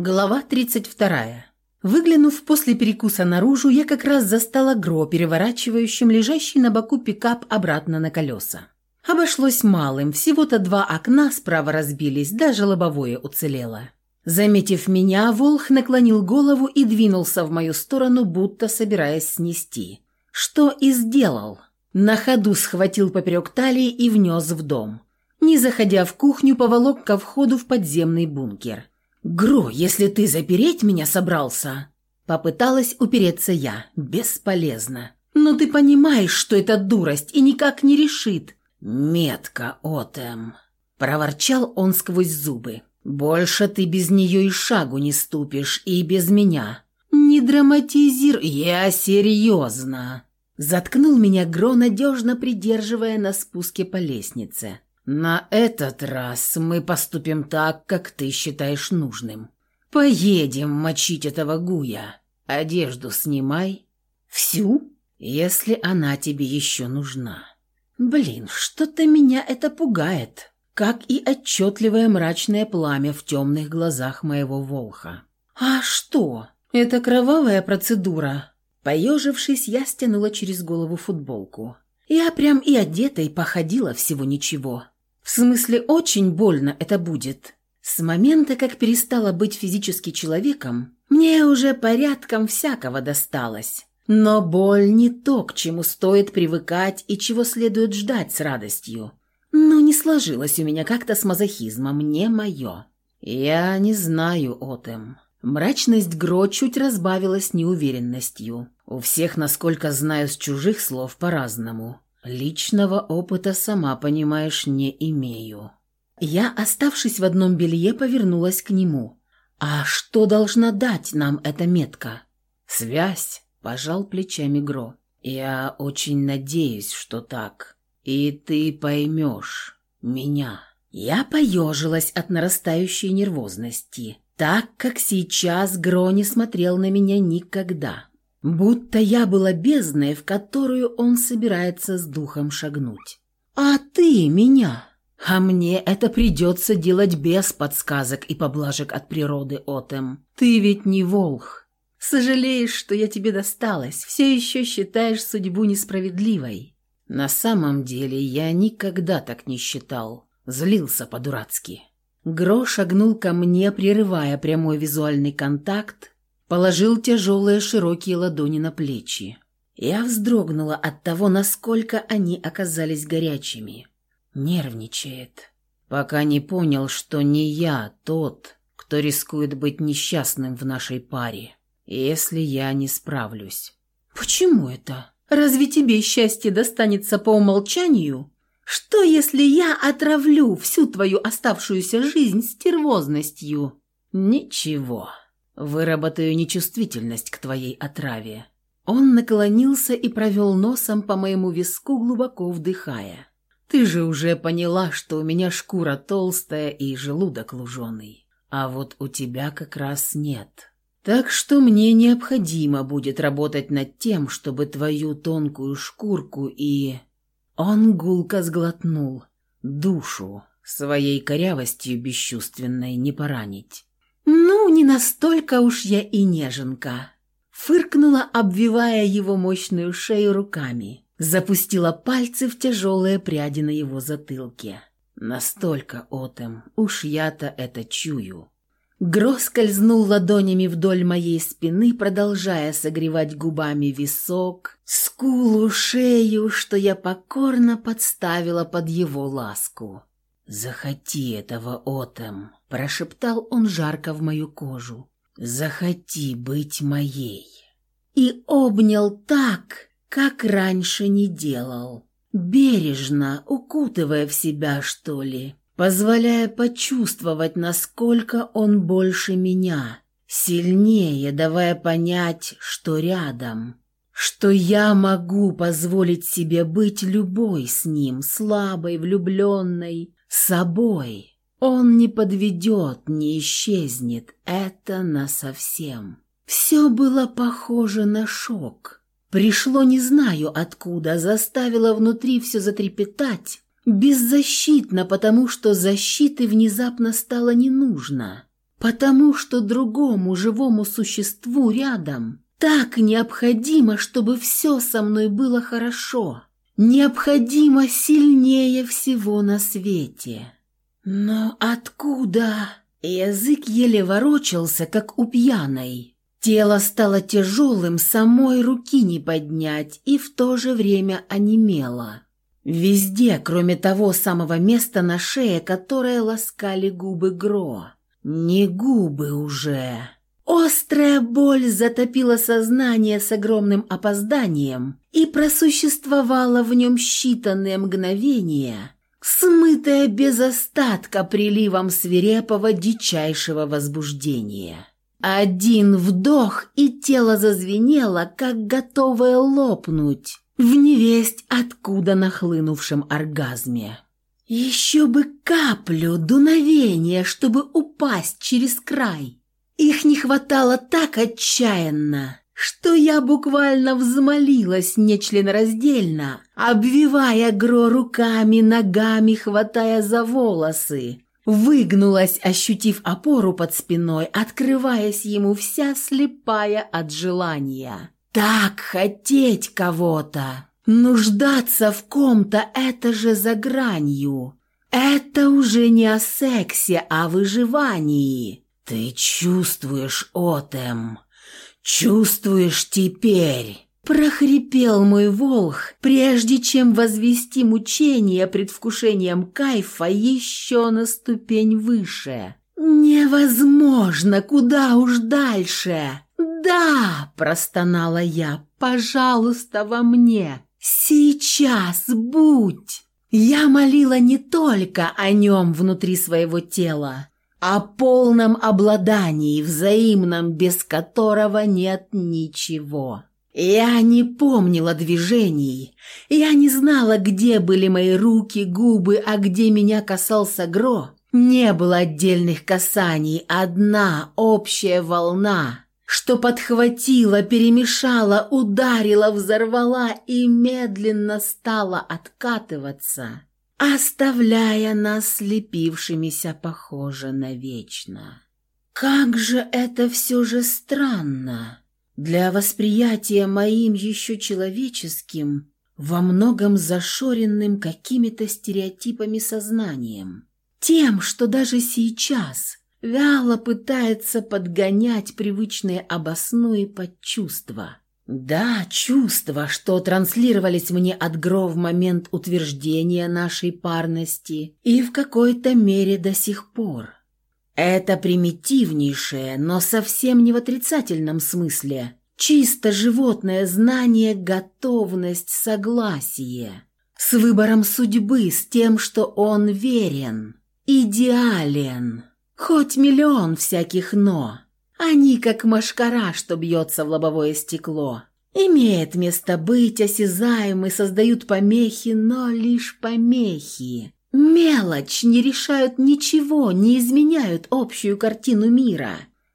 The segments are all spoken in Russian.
Глава 32. Выглянув после перекуса наружу, я как раз застала Гро, переворачивающим лежащий на боку пикап обратно на колеса. Обошлось малым, всего-то два окна справа разбились, даже лобовое уцелело. Заметив меня, Волх наклонил голову и двинулся в мою сторону, будто собираясь снести. Что и сделал. На ходу схватил поперек талии и внес в дом. Не заходя в кухню, поволок ко входу в подземный бункер – «Гро, если ты запереть меня собрался...» Попыталась упереться я. Бесполезно. «Но ты понимаешь, что это дурость и никак не решит». «Метка, Отем!» Проворчал он сквозь зубы. «Больше ты без нее и шагу не ступишь, и без меня». «Не драматизируй, я серьезно!» Заткнул меня Гро, надежно придерживая на спуске по лестнице. «На этот раз мы поступим так, как ты считаешь нужным. Поедем мочить этого гуя. Одежду снимай. Всю, если она тебе еще нужна». «Блин, что-то меня это пугает, как и отчетливое мрачное пламя в темных глазах моего волха». «А что? Это кровавая процедура?» Поежившись, я стянула через голову футболку. Я прям и одетой походила всего ничего. В смысле, очень больно это будет. С момента, как перестала быть физически человеком, мне уже порядком всякого досталось. Но боль не то, к чему стоит привыкать и чего следует ждать с радостью. Но не сложилось у меня как-то с мазохизмом, не мое. Я не знаю, Отем. Мрачность Гро чуть разбавилась неуверенностью. У всех, насколько знаю с чужих слов, по-разному. Личного опыта, сама понимаешь, не имею. Я, оставшись в одном белье, повернулась к нему. А что должна дать нам эта метка? Связь, пожал плечами Гро. Я очень надеюсь, что так. И ты поймешь меня. Я поежилась от нарастающей нервозности, так как сейчас Гро не смотрел на меня никогда. Будто я была бездной, в которую он собирается с духом шагнуть. «А ты меня!» «А мне это придется делать без подсказок и поблажек от природы, Отем. Ты ведь не волх. Сожалеешь, что я тебе досталась, все еще считаешь судьбу несправедливой». На самом деле я никогда так не считал. Злился по-дурацки. Гро шагнул ко мне, прерывая прямой визуальный контакт, Положил тяжелые широкие ладони на плечи. Я вздрогнула от того, насколько они оказались горячими. Нервничает. Пока не понял, что не я тот, кто рискует быть несчастным в нашей паре, если я не справлюсь. «Почему это? Разве тебе счастье достанется по умолчанию? Что, если я отравлю всю твою оставшуюся жизнь стервозностью?» «Ничего», Выработаю нечувствительность к твоей отраве». Он наклонился и провел носом по моему виску, глубоко вдыхая. «Ты же уже поняла, что у меня шкура толстая и желудок луженый, а вот у тебя как раз нет. Так что мне необходимо будет работать над тем, чтобы твою тонкую шкурку и...» Он гулко сглотнул. «Душу своей корявостью бесчувственной не поранить». «Ну, не настолько уж я и неженка», — фыркнула, обвивая его мощную шею руками. Запустила пальцы в тяжелые пряди на его затылке. «Настолько, Отем, уж я-то это чую». Гро скользнул ладонями вдоль моей спины, продолжая согревать губами висок, скулу, шею, что я покорно подставила под его ласку. «Захоти этого, Отем!» – прошептал он жарко в мою кожу. «Захоти быть моей!» И обнял так, как раньше не делал. Бережно, укутывая в себя, что ли, позволяя почувствовать, насколько он больше меня, сильнее давая понять, что рядом, что я могу позволить себе быть любой с ним, слабой, влюбленной, собой. Он не подведет, не исчезнет, это насовсем. Все было похоже на шок. Пришло не знаю откуда, заставило внутри все затрепетать, беззащитно, потому что защиты внезапно стало не нужно. потому что другому живому существу рядом так необходимо, чтобы все со мной было хорошо. Необходимо сильнее всего на свете. Но откуда? Язык еле ворочался, как у пьяной. Тело стало тяжелым, самой руки не поднять, и в то же время онемело. Везде, кроме того самого места на шее, которое ласкали губы Гро. Не губы уже. Острая боль затопила сознание с огромным опозданием и просуществовала в нем считанные мгновения, смытая без остатка приливом свирепого дичайшего возбуждения. Один вдох, и тело зазвенело, как готовое лопнуть в невесть откуда нахлынувшем оргазме. Еще бы каплю дуновения, чтобы упасть через край. Их не хватало так отчаянно, что я буквально взмолилась нечленораздельно, обвивая Гро руками, ногами, хватая за волосы. Выгнулась, ощутив опору под спиной, открываясь ему вся слепая от желания. Так хотеть кого-то, нуждаться в ком-то – это же за гранью. Это уже не о сексе, а о выживании. Ты чувствуешь, Отем, чувствуешь теперь. Прохрипел мой волх, прежде чем возвести мучение предвкушением кайфа еще на ступень выше. «Невозможно! Куда уж дальше!» «Да!» – простонала я. «Пожалуйста, во мне! Сейчас будь!» Я молила не только о нем внутри своего тела, о полном обладании, взаимном, без которого нет ничего. Я не помнила движений, я не знала, где были мои руки, губы, а где меня касался Гро. Не было отдельных касаний, одна общая волна, что подхватила, перемешала, ударила, взорвала и медленно стала откатываться, оставляя нас слепившимися, похоже, навечно. Как же это все же странно! Для восприятия моим еще человеческим, во многом зашоренным какими-то стереотипами сознанием. Тем, что даже сейчас – вяло пытается подгонять привычные обосну под чувства. Да, чувства, что транслировались мне от Гро в момент утверждения нашей парности и в какой-то мере до сих пор. Это примитивнейшее, но совсем не в отрицательном смысле, чисто животное знание, готовность, согласие. С выбором судьбы, с тем, что он верен, идеален. Хоть миллион всяких «но». Они как машкара, что бьется в лобовое стекло. Имеет место быть, осязаемы, создают помехи, но лишь помехи. Мелочь, не решают ничего, не изменяют общую картину мира.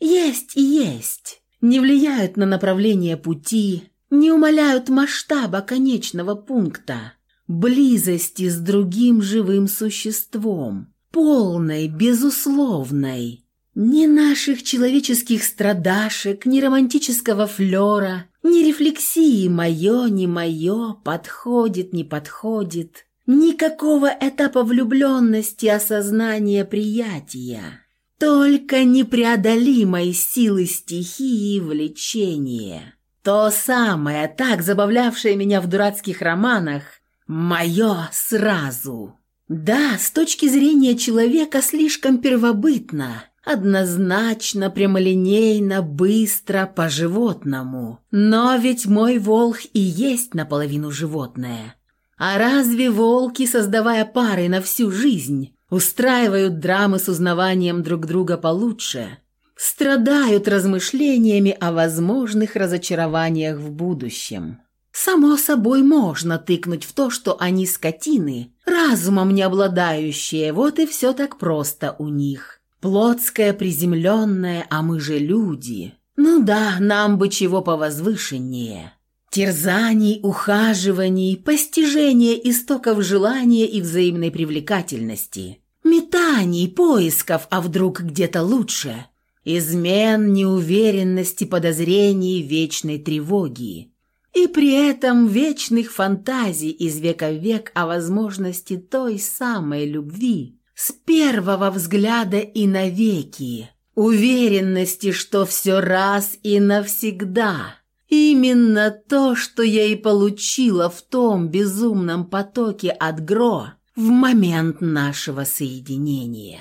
Есть и есть. Не влияют на направление пути, не умаляют масштаба конечного пункта. Близости с другим живым существом полной, безусловной. Ни наших человеческих страдашек, ни романтического флера, ни рефлексии «моё, не моё», «подходит, не подходит», никакого этапа влюбленности, осознания, приятия. Только непреодолимой силы стихии и влечения. То самое, так забавлявшее меня в дурацких романах, «моё сразу». Да, с точки зрения человека слишком первобытно, однозначно, прямолинейно, быстро, по-животному. Но ведь мой волк и есть наполовину животное. А разве волки, создавая пары на всю жизнь, устраивают драмы с узнаванием друг друга получше? Страдают размышлениями о возможных разочарованиях в будущем? Само собой можно тыкнуть в то, что они скотины, разумом не обладающие, вот и все так просто у них. Плотское, приземленное, а мы же люди. Ну да, нам бы чего повозвышеннее. Терзаний, ухаживаний, постижения истоков желания и взаимной привлекательности. Метаний, поисков, а вдруг где-то лучше. Измен, неуверенности, подозрений, вечной тревоги. И при этом вечных фантазий из века в век о возможности той самой любви с первого взгляда и навеки. Уверенности, что все раз и навсегда. Именно то, что я и получила в том безумном потоке от Гро в момент нашего соединения.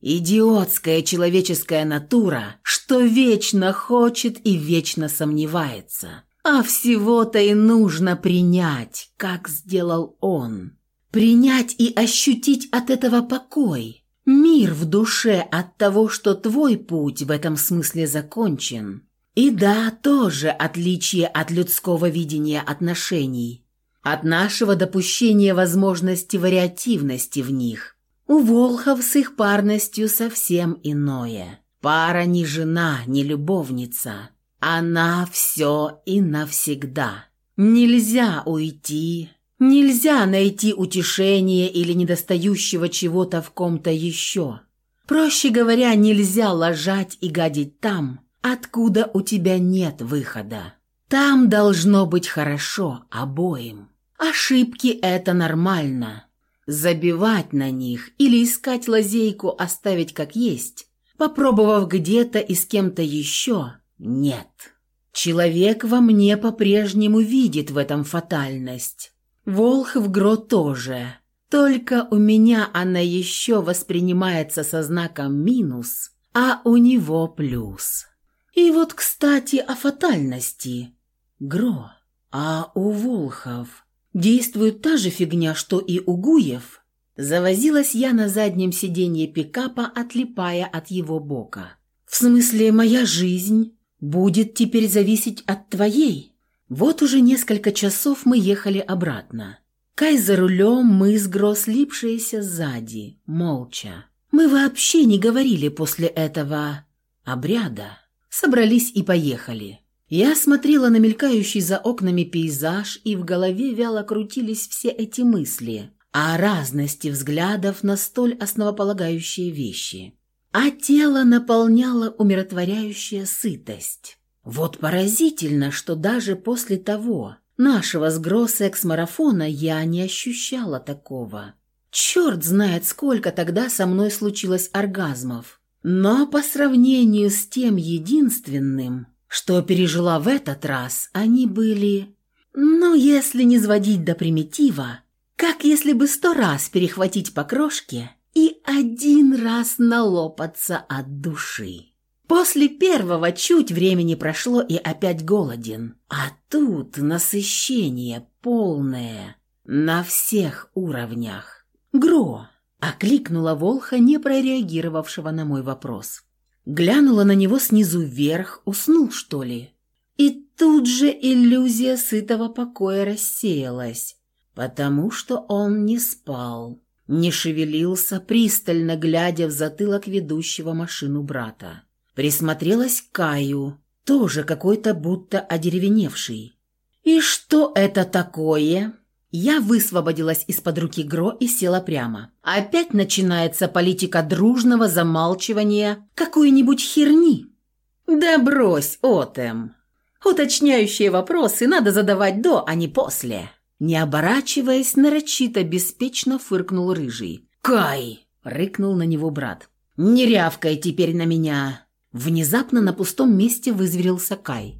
Идиотская человеческая натура, что вечно хочет и вечно сомневается. А всего-то и нужно принять, как сделал он. Принять и ощутить от этого покой. Мир в душе от того, что твой путь в этом смысле закончен. И да, тоже отличие от людского видения отношений. От нашего допущения возможности вариативности в них. У Волхов с их парностью совсем иное. Пара не жена, не любовница. Она все и навсегда. Нельзя уйти, нельзя найти утешение или недостающего чего-то в ком-то еще. Проще говоря, нельзя ложать и гадить там, откуда у тебя нет выхода. Там должно быть хорошо обоим. Ошибки – это нормально. Забивать на них или искать лазейку оставить как есть, попробовав где-то и с кем-то еще – нет. Человек во мне по-прежнему видит в этом фатальность. Волхв Гро тоже. Только у меня она еще воспринимается со знаком минус, а у него плюс. И вот, кстати, о фатальности. Гро. А у Волхов действует та же фигня, что и у Гуев. Завозилась я на заднем сиденье пикапа, отлипая от его бока. В смысле, моя жизнь будет теперь зависеть от твоей. Вот уже несколько часов мы ехали обратно. Кай за рулем, мы с Гро слипшиеся сзади, молча. Мы вообще не говорили после этого обряда. Собрались и поехали. Я смотрела на мелькающий за окнами пейзаж, и в голове вяло крутились все эти мысли о разности взглядов на столь основополагающие вещи а тело наполняло умиротворяющая сытость. Вот поразительно, что даже после того нашего с Гросс-экс-марафона я не ощущала такого. Черт знает, сколько тогда со мной случилось оргазмов. Но по сравнению с тем единственным, что пережила в этот раз, они были... Ну, если не сводить до примитива, как если бы сто раз перехватить по крошке и один раз налопаться от души. После первого чуть времени прошло и опять голоден, а тут насыщение полное на всех уровнях. «Гро!» – окликнула Волха, не прореагировавшего на мой вопрос. Глянула на него снизу вверх, уснул, что ли? И тут же иллюзия сытого покоя рассеялась, потому что он не спал не шевелился, пристально глядя в затылок ведущего машину брата. Присмотрелась к Каю, тоже какой-то будто одеревеневший. «И что это такое?» Я высвободилась из-под руки Гро и села прямо. Опять начинается политика дружного замалчивания какой-нибудь херни. «Да брось, Отем. Уточняющие вопросы надо задавать до, а не после». Не оборачиваясь, нарочито беспечно фыркнул рыжий. «Кай!» — рыкнул на него брат. «Не рявкай теперь на меня!» Внезапно на пустом месте вызверился Кай.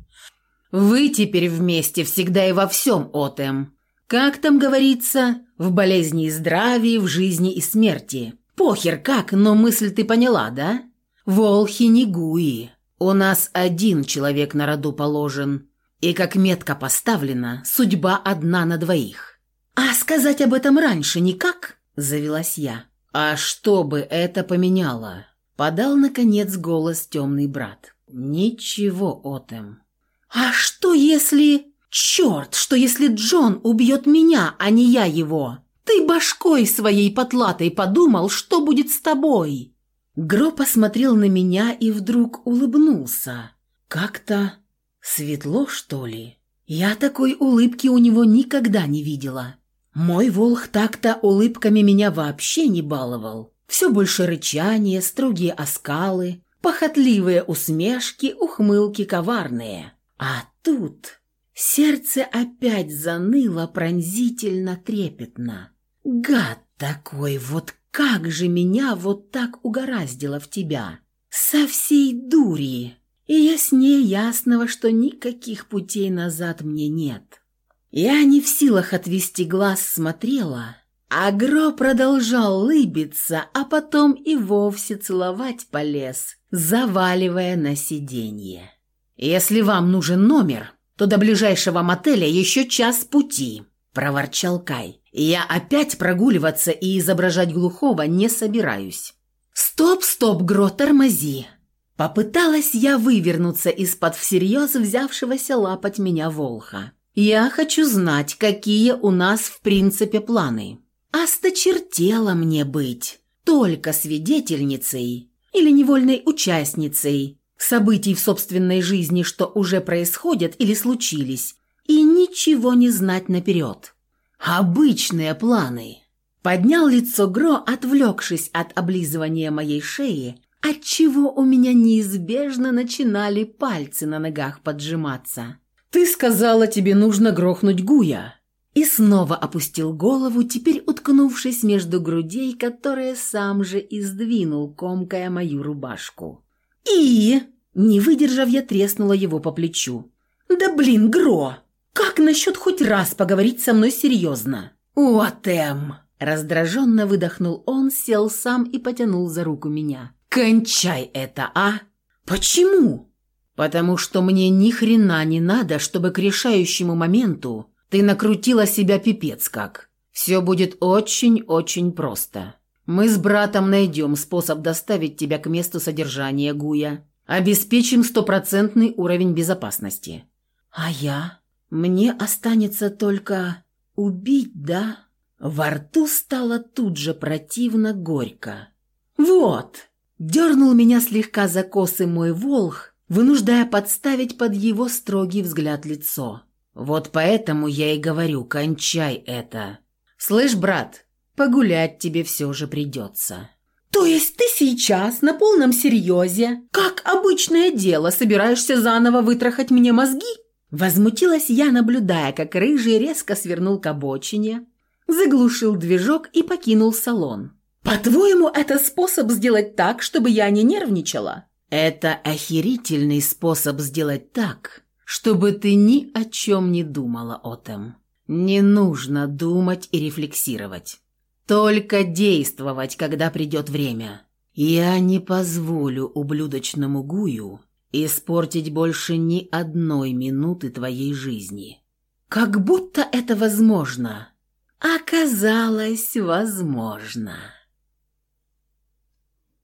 «Вы теперь вместе всегда и во всем, Отем. Как там говорится? В болезни и здравии, в жизни и смерти. Похер как, но мысль ты поняла, да? Волхи не гуи. У нас один человек на роду положен. И как метко поставлена, судьба одна на двоих. «А сказать об этом раньше никак?» – завелась я. «А что бы это поменяло?» – подал, наконец, голос темный брат. «Ничего, Отем». «А что если...» «Черт, что если Джон убьет меня, а не я его? Ты башкой своей потлатой подумал, что будет с тобой?» Гро посмотрел на меня и вдруг улыбнулся. Как-то Светло, что ли? Я такой улыбки у него никогда не видела. Мой волх так-то улыбками меня вообще не баловал. Все больше рычания, строгие оскалы, похотливые усмешки, ухмылки коварные. А тут сердце опять заныло пронзительно трепетно. Гад такой, вот как же меня вот так угораздило в тебя? Со всей дури. И яснее ясного, что никаких путей назад мне нет. Я не в силах отвести глаз смотрела, а Гро продолжал лыбиться, а потом и вовсе целовать полез, заваливая на сиденье. «Если вам нужен номер, то до ближайшего мотеля еще час пути», – проворчал Кай. «Я опять прогуливаться и изображать глухого не собираюсь». «Стоп, стоп, Гро, тормози!» Попыталась я вывернуться из-под всерьез взявшегося лапать меня волха. «Я хочу знать, какие у нас в принципе планы. Осточертело мне быть только свидетельницей или невольной участницей событий в собственной жизни, что уже происходят или случились, и ничего не знать наперед. Обычные планы». Поднял лицо Гро, отвлекшись от облизывания моей шеи, отчего у меня неизбежно начинали пальцы на ногах поджиматься. «Ты сказала, тебе нужно грохнуть Гуя!» И снова опустил голову, теперь уткнувшись между грудей, которые сам же и сдвинул, комкая мою рубашку. «И...» Не выдержав, я треснула его по плечу. «Да блин, Гро! Как насчет хоть раз поговорить со мной серьезно?» «Вот эм!» Раздраженно выдохнул он, сел сам и потянул за руку меня. «Кончай это, а!» «Почему?» «Потому что мне ни хрена не надо, чтобы к решающему моменту ты накрутила себя пипец как. Все будет очень-очень просто. Мы с братом найдем способ доставить тебя к месту содержания Гуя. Обеспечим стопроцентный уровень безопасности». «А я? Мне останется только убить, да?» Во рту стало тут же противно горько. «Вот!» – дернул меня слегка за косы мой волх, вынуждая подставить под его строгий взгляд лицо. «Вот поэтому я и говорю, кончай это. Слышь, брат, погулять тебе все же придется». «То есть ты сейчас на полном серьезе, как обычное дело, собираешься заново вытрахать мне мозги?» Возмутилась я, наблюдая, как рыжий резко свернул к обочине, заглушил движок и покинул салон. «По-твоему, это способ сделать так, чтобы я не нервничала?» «Это охерительный способ сделать так, чтобы ты ни о чем не думала, Отем. Не нужно думать и рефлексировать. Только действовать, когда придет время. Я не позволю ублюдочному Гую испортить больше ни одной минуты твоей жизни. Как будто это возможно, оказалось возможно.